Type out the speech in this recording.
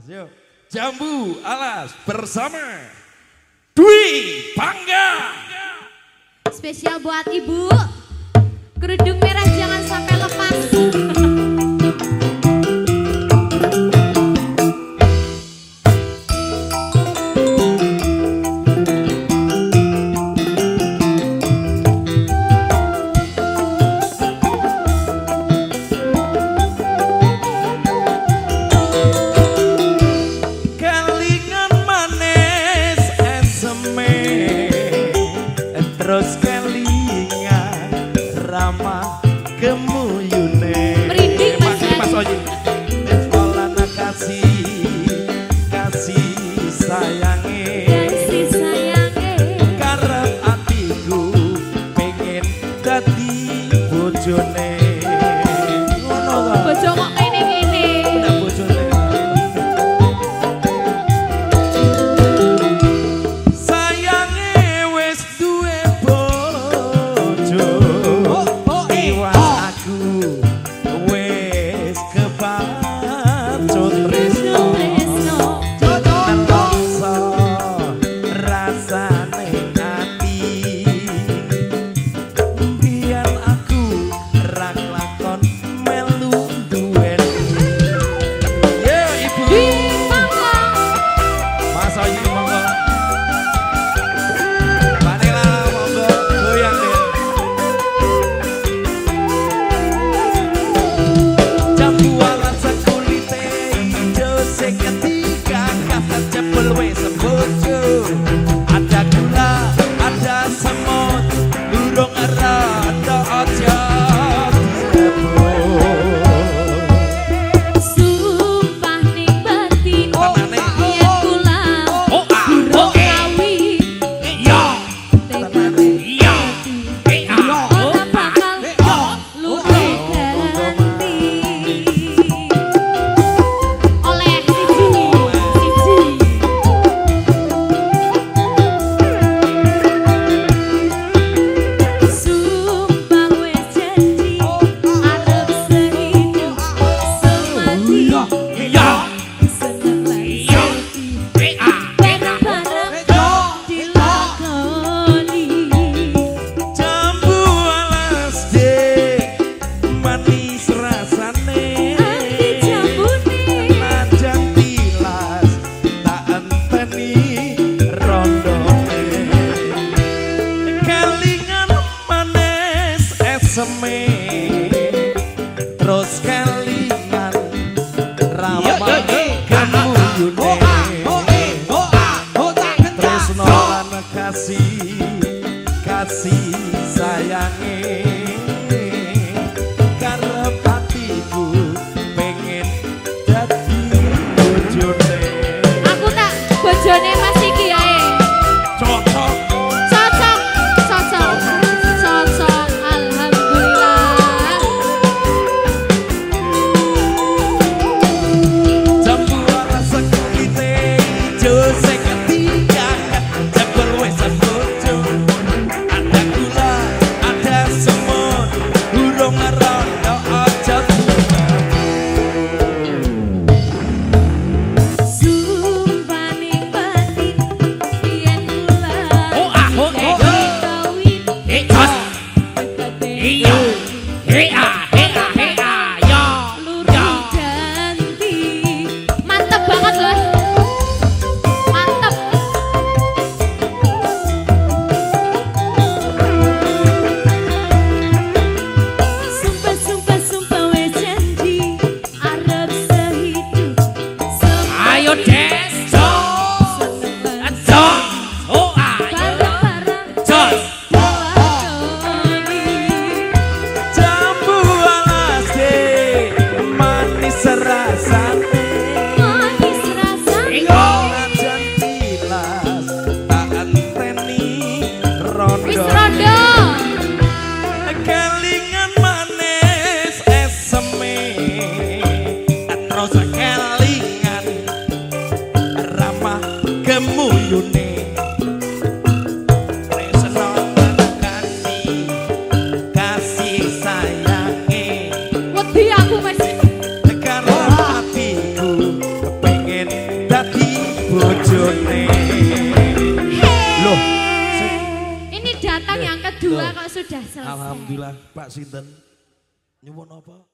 Alas yuk. Jambu Alas bersama Dwi Pangga, Spesial buat Ibu. Kerudung merah asrama kemuyune. Merinding mas mas oji kasih kasih saya. terus kelingan ramai kamu terus nolak kasih kasih sayangi You. kuyune Ini datang yang kedua kok sudah. Alhamdulillah Pak Sinten. Nyuwun apa?